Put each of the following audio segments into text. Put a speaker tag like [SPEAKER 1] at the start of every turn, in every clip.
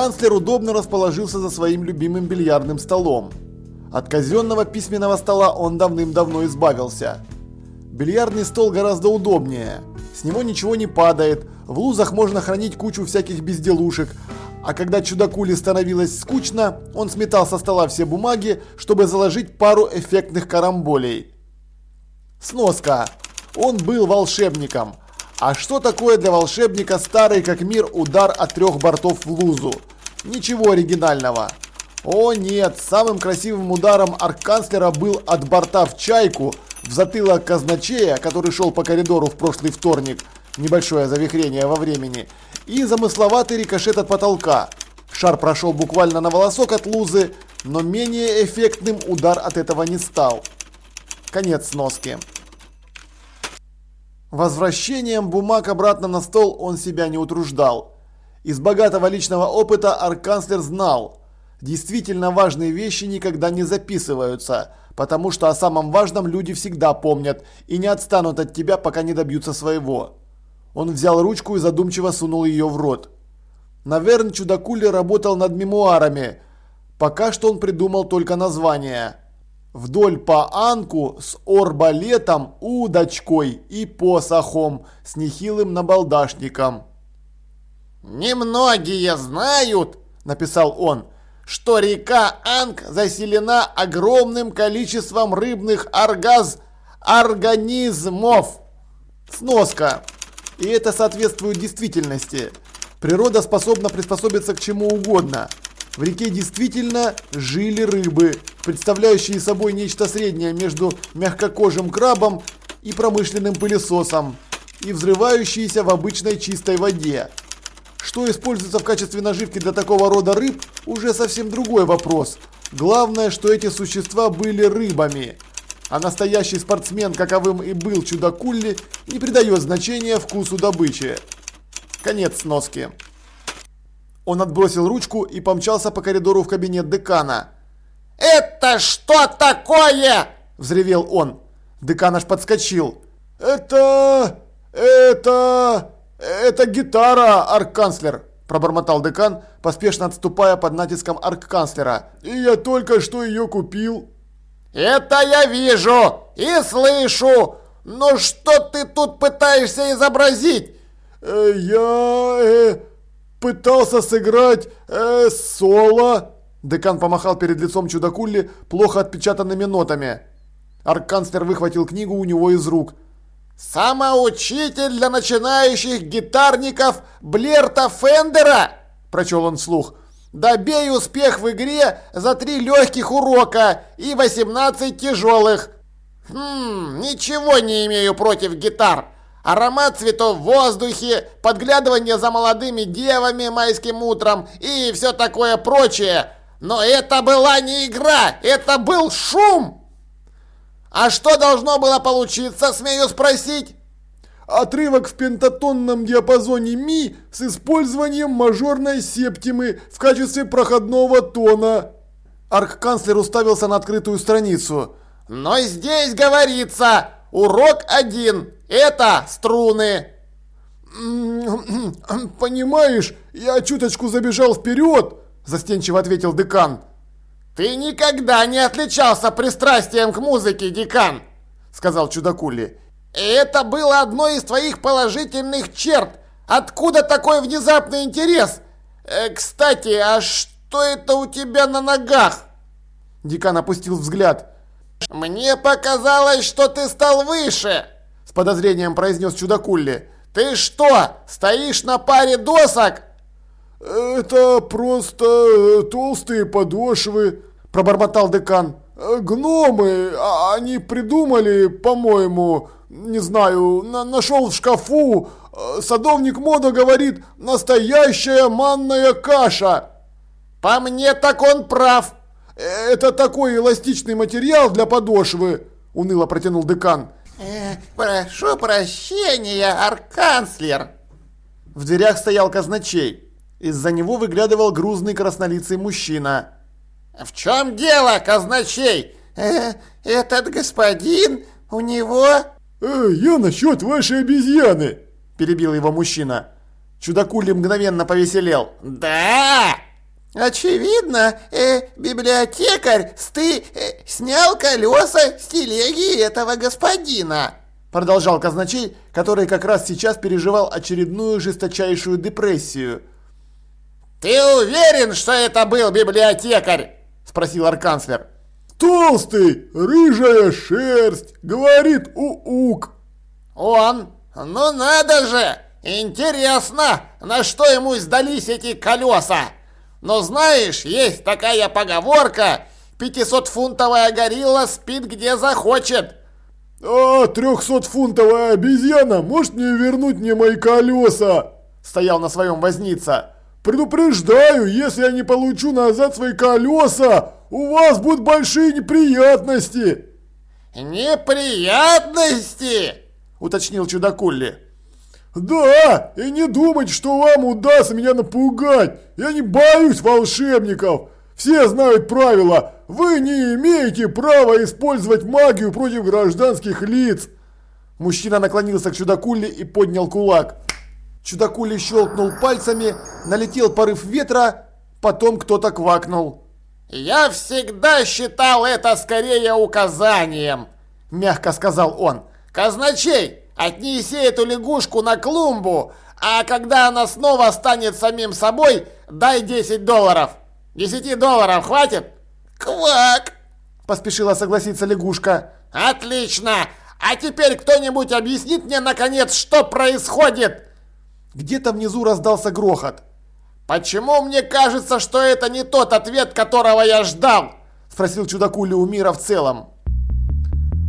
[SPEAKER 1] арканцлер удобно расположился за своим любимым бильярдным столом. От казенного письменного стола он давным-давно избавился. Бильярдный стол гораздо удобнее. С него ничего не падает, в лузах можно хранить кучу всяких безделушек, а когда чудакули становилось скучно, он сметал со стола все бумаги, чтобы заложить пару эффектных карамболей. Сноска. Он был волшебником. А что такое для волшебника старый как мир удар от трех бортов в лузу? Ничего оригинального. О нет, самым красивым ударом арканцлера был от борта в чайку, в затылок казначея, который шел по коридору в прошлый вторник, небольшое завихрение во времени, и замысловатый рикошет от потолка. Шар прошел буквально на волосок от лузы, но менее эффектным удар от этого не стал. Конец сноски. Возвращением бумаг обратно на стол он себя не утруждал. Из богатого личного опыта арканцлер знал, действительно важные вещи никогда не записываются, потому что о самом важном люди всегда помнят и не отстанут от тебя, пока не добьются своего. Он взял ручку и задумчиво сунул ее в рот. Наверное, чудакули работал над мемуарами. Пока что он придумал только название. Вдоль по анку с орбалетом, удочкой и посохом с нехилым набалдашником.
[SPEAKER 2] «Немногие знают», – написал он, – «что река Анг заселена огромным количеством рыбных оргаз... организмов».
[SPEAKER 1] Сноска. И это соответствует действительности. Природа способна приспособиться к чему угодно. В реке действительно жили рыбы, представляющие собой нечто среднее между мягкокожим крабом и промышленным пылесосом, и взрывающиеся в обычной чистой воде. Что используется в качестве наживки для такого рода рыб, уже совсем другой вопрос. Главное, что эти существа были рыбами. А настоящий спортсмен, каковым и был Чудакулли, не придает значения вкусу добычи. Конец сноски. Он отбросил ручку и помчался по коридору в кабинет декана.
[SPEAKER 2] «Это что такое?»
[SPEAKER 1] – взревел он. Декан аж подскочил. «Это... это... это гитара, арканцлер!» – пробормотал декан, поспешно отступая под натиском арканцлера. «И я только что ее купил!»
[SPEAKER 2] «Это я вижу и слышу! Но что ты тут пытаешься изобразить?»
[SPEAKER 1] э, «Я... Э, пытался сыграть... Э, соло!» Декан помахал перед лицом чудакулли плохо отпечатанными нотами. Арканцлер выхватил книгу у него из рук.
[SPEAKER 2] «Самоучитель для начинающих гитарников Блерта Фендера!» – прочел он вслух. Добей успех в игре за три легких урока и 18 тяжелых. Хм, ничего не имею против гитар. Аромат цветов в воздухе, подглядывание за молодыми девами майским утром и все такое прочее. Но это была не игра, это был шум. А что должно было получиться, смею спросить?
[SPEAKER 1] Отрывок в пентатонном диапазоне ми с использованием мажорной септимы в качестве проходного тона. Арк-канцлер уставился на открытую страницу.
[SPEAKER 2] Но здесь говорится, урок один, это струны.
[SPEAKER 1] Понимаешь, я чуточку забежал вперед, застенчиво ответил декан.
[SPEAKER 2] Ты никогда не отличался пристрастием к музыке, декан, сказал чудакули. Это было одной из твоих положительных черт. Откуда такой внезапный интерес? Э, кстати, а что это у тебя на ногах?
[SPEAKER 1] Декан опустил взгляд.
[SPEAKER 2] Мне показалось, что ты стал выше,
[SPEAKER 1] с подозрением произнес чудакулли.
[SPEAKER 2] Ты что, стоишь на паре досок?
[SPEAKER 1] Это просто э, толстые подошвы, пробормотал декан. Э, гномы, а, они придумали, по-моему, не знаю, на нашел в шкафу. Э, садовник Мода говорит, настоящая манная каша.
[SPEAKER 2] По мне так он прав.
[SPEAKER 1] Э, это такой эластичный материал для подошвы, уныло протянул декан.
[SPEAKER 2] Э, прошу прощения, арканцлер.
[SPEAKER 1] В дверях стоял казначей. Из-за него выглядывал грузный краснолицый мужчина.
[SPEAKER 2] «В чем дело, казначей? Э, этот господин, у него...»
[SPEAKER 1] «Э, я насчет вашей обезьяны!» – перебил его мужчина. Чудакули мгновенно повеселел.
[SPEAKER 2] «Да! Очевидно, э, библиотекарь, ты э, снял колеса с телеги этого господина.
[SPEAKER 1] Продолжал казначей, который как раз сейчас переживал очередную жесточайшую депрессию.
[SPEAKER 2] «Ты уверен, что это был библиотекарь?» – спросил арканцлер.
[SPEAKER 1] «Толстый, рыжая шерсть, говорит у-ук».
[SPEAKER 2] «Он? Ну надо же! Интересно, на что ему сдались эти колеса? Но знаешь, есть такая поговорка, 500-фунтовая горилла спит где захочет».
[SPEAKER 1] «А, трехсотфунтовая обезьяна может мне вернуть мне мои колеса?» Стоял на своем возница. «Предупреждаю, если я не получу назад свои колеса, у вас будут большие неприятности!»
[SPEAKER 2] «Неприятности?»
[SPEAKER 1] уточнил чудакулли. «Да, и не думать, что вам удастся меня напугать! Я не боюсь волшебников! Все знают правила! Вы не имеете права использовать магию против гражданских лиц!» Мужчина наклонился к чудакуле и поднял кулак. Чудакули щелкнул пальцами, налетел порыв ветра, потом кто-то квакнул.
[SPEAKER 2] «Я всегда считал это скорее указанием», – мягко сказал он. «Казначей, отнеси эту лягушку на клумбу, а когда она снова станет самим собой, дай 10 долларов. 10 долларов хватит?» «Квак!» – поспешила согласиться лягушка. «Отлично! А теперь кто-нибудь объяснит мне, наконец, что происходит?»
[SPEAKER 1] Где-то внизу раздался грохот.
[SPEAKER 2] «Почему мне кажется, что это не тот ответ, которого я ждал?» – спросил чудакули у мира в целом.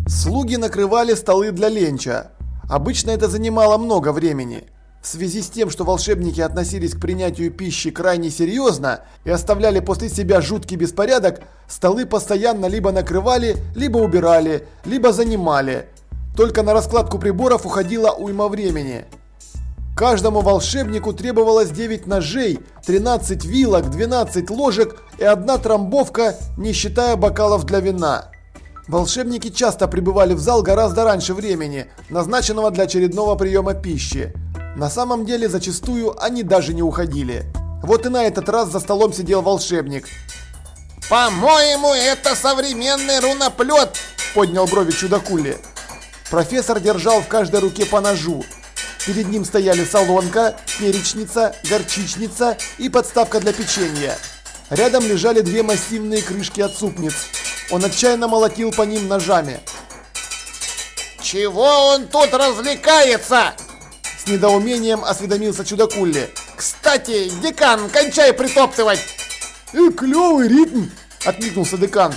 [SPEAKER 1] Слуги накрывали столы для ленча. Обычно это занимало много времени. В связи с тем, что волшебники относились к принятию пищи крайне серьезно и оставляли после себя жуткий беспорядок, столы постоянно либо накрывали, либо убирали, либо занимали. Только на раскладку приборов уходило уйма времени. Каждому волшебнику требовалось 9 ножей, 13 вилок, 12 ложек и одна трамбовка, не считая бокалов для вина. Волшебники часто прибывали в зал гораздо раньше времени, назначенного для очередного приема пищи. На самом деле, зачастую они даже не уходили. Вот и на этот раз за столом сидел волшебник.
[SPEAKER 2] «По-моему, это современный руноплет!» – поднял брови чудакули.
[SPEAKER 1] Профессор держал в каждой руке по ножу. Перед ним стояли солонка, перечница, горчичница и подставка для печенья. Рядом лежали две массивные крышки от супниц. Он отчаянно молотил по ним ножами.
[SPEAKER 2] «Чего он тут развлекается?»
[SPEAKER 1] С недоумением осведомился чудакулли.
[SPEAKER 2] «Кстати, декан, кончай притоптывать!»
[SPEAKER 1] «И клевый ритм!» – откликнулся декан.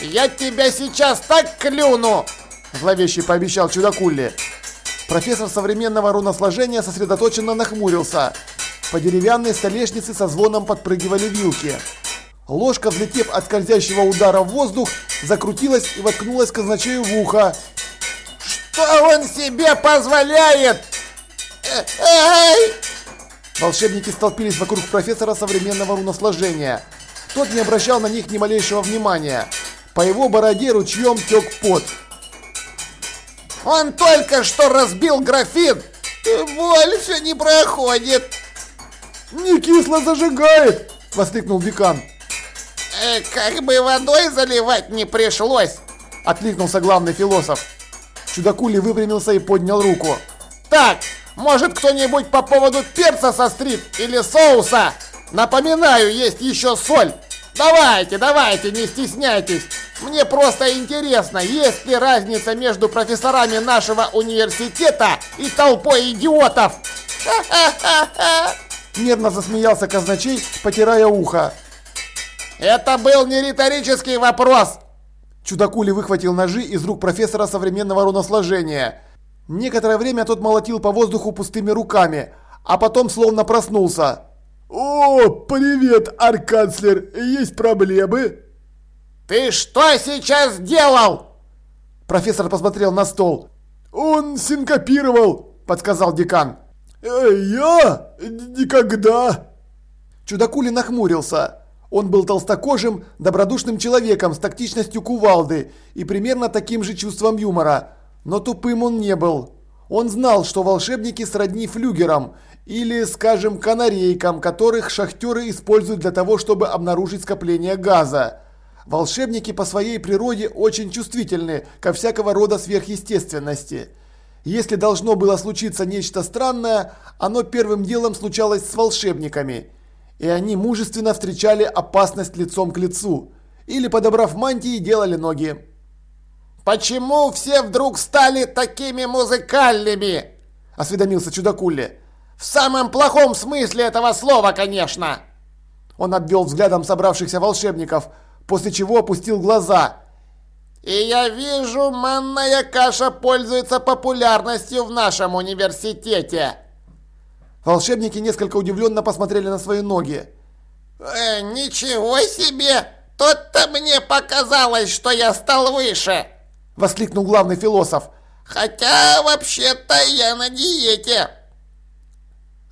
[SPEAKER 2] «Я тебя сейчас так клюну!»
[SPEAKER 1] – зловеще пообещал чудакулли. Профессор современного руносложения сосредоточенно нахмурился. По деревянной столешнице со звоном подпрыгивали вилки. Ложка, взлетев от скользящего удара в воздух, закрутилась и воткнулась казначею в ухо.
[SPEAKER 2] «Что он себе позволяет?» Эй!
[SPEAKER 1] Волшебники столпились вокруг профессора современного руносложения. Тот не обращал на них ни малейшего внимания. По его бороде ручьем тек пот.
[SPEAKER 2] «Он только что разбил графин! Больше не проходит!»
[SPEAKER 1] «Не кисло зажигает!» – воскликнул декан.
[SPEAKER 2] Э, как бы водой заливать не пришлось!»
[SPEAKER 1] – откликнулся главный философ. Чудакули выпрямился и поднял руку.
[SPEAKER 2] «Так, может кто-нибудь по поводу перца сострит или соуса? Напоминаю, есть еще соль. Давайте, давайте, не стесняйтесь. Мне просто интересно, есть ли разница между профессорами нашего университета и толпой идиотов?
[SPEAKER 1] Нервно засмеялся казначей, потирая ухо.
[SPEAKER 2] Это был не риторический вопрос.
[SPEAKER 1] Чудакули выхватил ножи из рук профессора современного руносложения. Некоторое время тот молотил по воздуху пустыми руками, а потом словно проснулся. «О, привет, арканцлер! Есть проблемы?»
[SPEAKER 2] «Ты что сейчас делал?»
[SPEAKER 1] Профессор посмотрел на стол. «Он синкопировал», – подсказал декан. «Э, «Я? Никогда!» Чудакули нахмурился. Он был толстокожим, добродушным человеком с тактичностью кувалды и примерно таким же чувством юмора – но тупым он не был. Он знал, что волшебники сродни флюгерам, или, скажем, канарейкам, которых шахтеры используют для того, чтобы обнаружить скопление газа. Волшебники по своей природе очень чувствительны ко всякого рода сверхъестественности. Если должно было случиться нечто странное, оно первым делом случалось с волшебниками. И они мужественно встречали опасность лицом к лицу. Или, подобрав мантии, делали ноги.
[SPEAKER 2] «Почему все вдруг стали такими музыкальными?» – осведомился Чудакулли. «В самом плохом смысле этого слова, конечно!»
[SPEAKER 1] Он обвел взглядом собравшихся волшебников, после чего опустил глаза.
[SPEAKER 2] «И я вижу, манная каша пользуется популярностью в нашем университете!»
[SPEAKER 1] Волшебники несколько удивленно посмотрели на свои ноги.
[SPEAKER 2] «Э, «Ничего себе! Тут-то мне показалось, что я стал выше!» Воскликнул главный философ. «Хотя, вообще-то, я на диете!»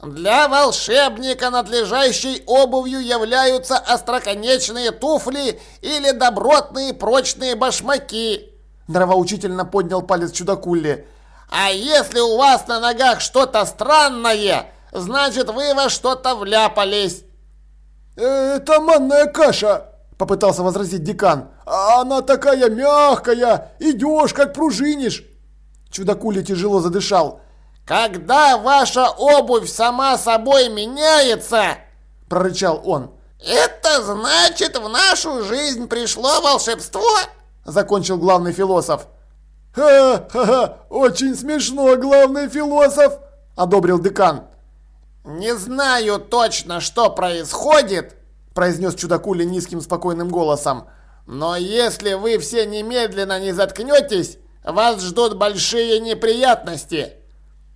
[SPEAKER 2] Для волшебника надлежащей обувью являются остроконечные туфли или добротные прочные башмаки. Нравоучительно поднял палец чудакулли. А если у вас на ногах что-то странное, значит вы во что-то вляпались.
[SPEAKER 1] Это манная каша, попытался возразить декан. Она такая мягкая, идешь как пружинишь. Чудакули тяжело задышал.
[SPEAKER 2] «Когда ваша обувь сама собой меняется!» – прорычал он. «Это значит, в нашу жизнь пришло волшебство?» – закончил главный философ.
[SPEAKER 1] «Ха-ха-ха! Очень смешно, главный философ!» – одобрил декан.
[SPEAKER 2] «Не знаю точно, что происходит», – произнес чудакули низким спокойным голосом. «Но если вы все немедленно не заткнетесь, вас ждут большие неприятности».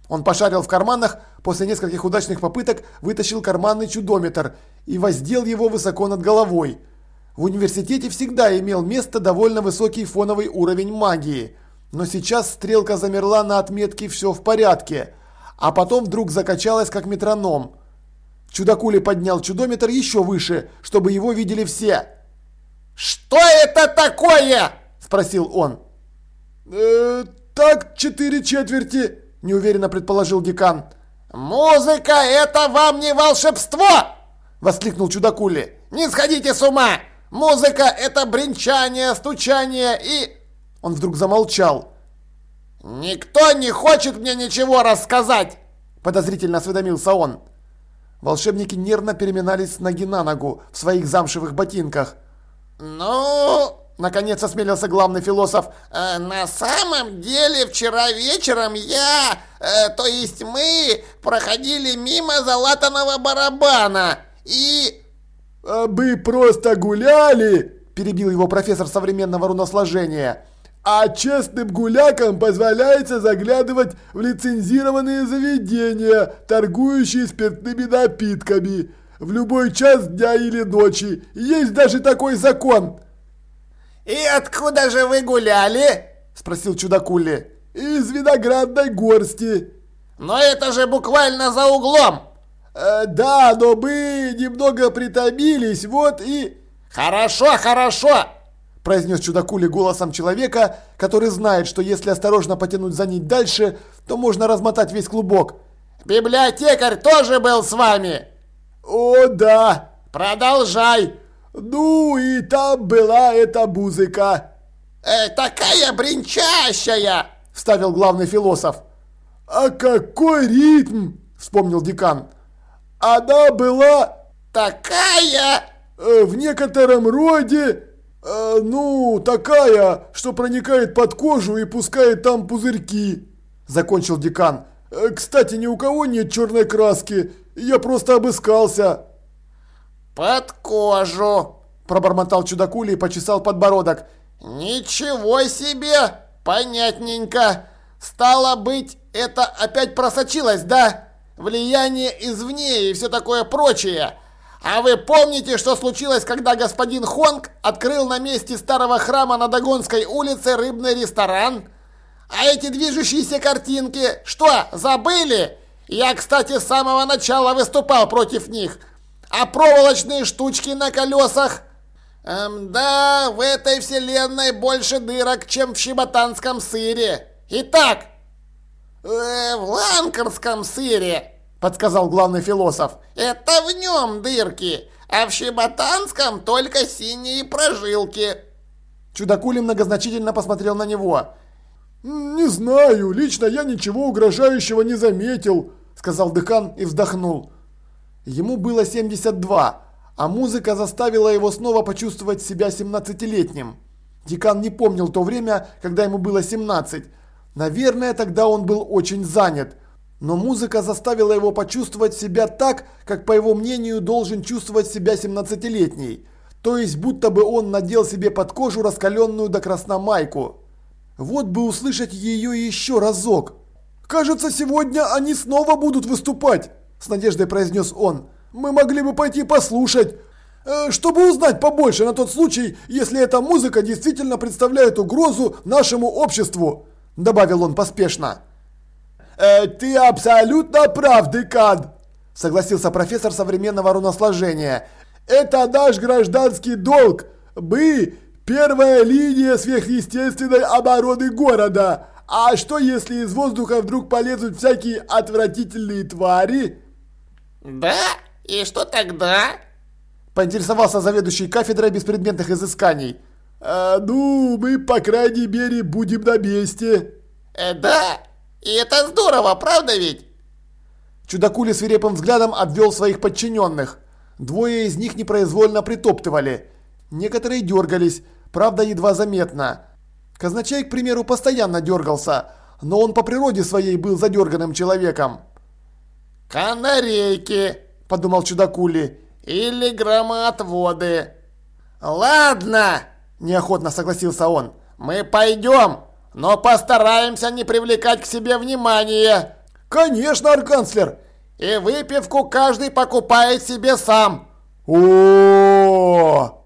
[SPEAKER 1] Он пошарил в карманах, после нескольких удачных попыток вытащил карманный чудометр и воздел его высоко над головой. В университете всегда имел место довольно высокий фоновый уровень магии, но сейчас стрелка замерла на отметке «все в порядке», а потом вдруг закачалась как метроном. Чудакули поднял чудометр еще выше, чтобы его видели все.
[SPEAKER 2] «Что это такое?» – спросил он.
[SPEAKER 1] «Э, «Так, четыре четверти», неуверенно предположил декан.
[SPEAKER 2] «Музыка – это вам не волшебство!» – воскликнул чудакули. «Не сходите с ума! Музыка – это бренчание, стучание и...» Он вдруг замолчал. «Никто не хочет мне ничего рассказать!» – подозрительно осведомился он.
[SPEAKER 1] Волшебники нервно переминались с ноги на ногу в своих замшевых ботинках.
[SPEAKER 2] «Ну...» Наконец осмелился главный философ. «Э, «На самом деле вчера вечером я, э, то есть мы, проходили мимо залатанного барабана и...»
[SPEAKER 1] «А «Мы просто гуляли!» – перебил его профессор современного руносложения. «А честным гулякам позволяется заглядывать в лицензированные заведения, торгующие спиртными напитками, в любой час дня или ночи. Есть даже такой закон!»
[SPEAKER 2] «И откуда же вы гуляли?» – спросил чудакули.
[SPEAKER 1] «Из виноградной горсти».
[SPEAKER 2] «Но это же буквально за углом!»
[SPEAKER 1] э, «Да, но мы немного притомились, вот и...»
[SPEAKER 2] «Хорошо, хорошо!»
[SPEAKER 1] – произнес чудакули голосом человека, который знает, что если осторожно потянуть за нить дальше, то можно размотать весь клубок.
[SPEAKER 2] «Библиотекарь тоже был с вами?»
[SPEAKER 1] «О, да!»
[SPEAKER 2] «Продолжай!»
[SPEAKER 1] Ну и там была эта музыка.
[SPEAKER 2] Э, такая бренчащая,
[SPEAKER 1] вставил главный философ. А какой ритм, вспомнил декан. Она была
[SPEAKER 2] такая
[SPEAKER 1] э, в некотором роде э, ну, такая, что проникает под кожу и пускает там пузырьки, закончил декан. Э, кстати, ни у кого нет черной краски. Я просто обыскался.
[SPEAKER 2] «Под кожу!» – пробормотал чудакули и почесал подбородок. «Ничего себе! Понятненько! Стало быть, это опять просочилось, да? Влияние извне и все такое прочее!» А вы помните, что случилось, когда господин Хонг открыл на месте старого храма на Дагонской улице рыбный ресторан? А эти движущиеся картинки, что, забыли? Я, кстати, с самого начала выступал против них. А проволочные штучки на колесах? Эм, да, в этой вселенной больше дырок, чем в щеботанском сыре. Итак, э, в ланкарском сыре, подсказал главный философ.
[SPEAKER 3] Это в нем дырки, а в Щеботанском только синие прожилки.
[SPEAKER 2] Чудакули многозначительно посмотрел на него.
[SPEAKER 1] «Не знаю, лично я ничего угрожающего не заметил», – сказал декан и вздохнул. Ему было 72, а музыка заставила его снова почувствовать себя 17-летним. Декан не помнил то время, когда ему было 17. Наверное, тогда он был очень занят. Но музыка заставила его почувствовать себя так, как, по его мнению, должен чувствовать себя 17-летний. То есть, будто бы он надел себе под кожу раскаленную до красна майку. Вот бы услышать ее еще разок. «Кажется, сегодня они снова будут выступать», – с надеждой произнес он. «Мы могли бы пойти послушать, э, чтобы узнать побольше на тот случай, если эта музыка действительно представляет угрозу нашему обществу», – добавил он поспешно.
[SPEAKER 2] Э, «Ты абсолютно прав, декан», – согласился профессор современного руносложения. «Это наш гражданский долг. Мы – первая линия сверхъестественной обороны города». А что если из воздуха вдруг полезут всякие отвратительные твари?
[SPEAKER 3] Да? И что тогда?
[SPEAKER 2] Поинтересовался заведующий кафедрой беспредметных изысканий.
[SPEAKER 1] А, ну, мы, по крайней мере, будем на месте.
[SPEAKER 3] Э, да? И это здорово, правда ведь?
[SPEAKER 2] Чудакули свирепым взглядом обвел своих подчиненных. Двое из них непроизвольно притоптывали. Некоторые дергались, правда едва заметно. Казначей, к примеру, постоянно дергался, но он по природе своей был задерганным человеком.
[SPEAKER 3] «Канарейки», – подумал чудакули, – «или громоотводы». «Ладно», – неохотно согласился он, – «мы пойдем, но постараемся не привлекать к себе внимания».
[SPEAKER 2] «Конечно, арканцлер!»
[SPEAKER 3] «И выпивку каждый покупает себе сам».
[SPEAKER 2] О-о-о!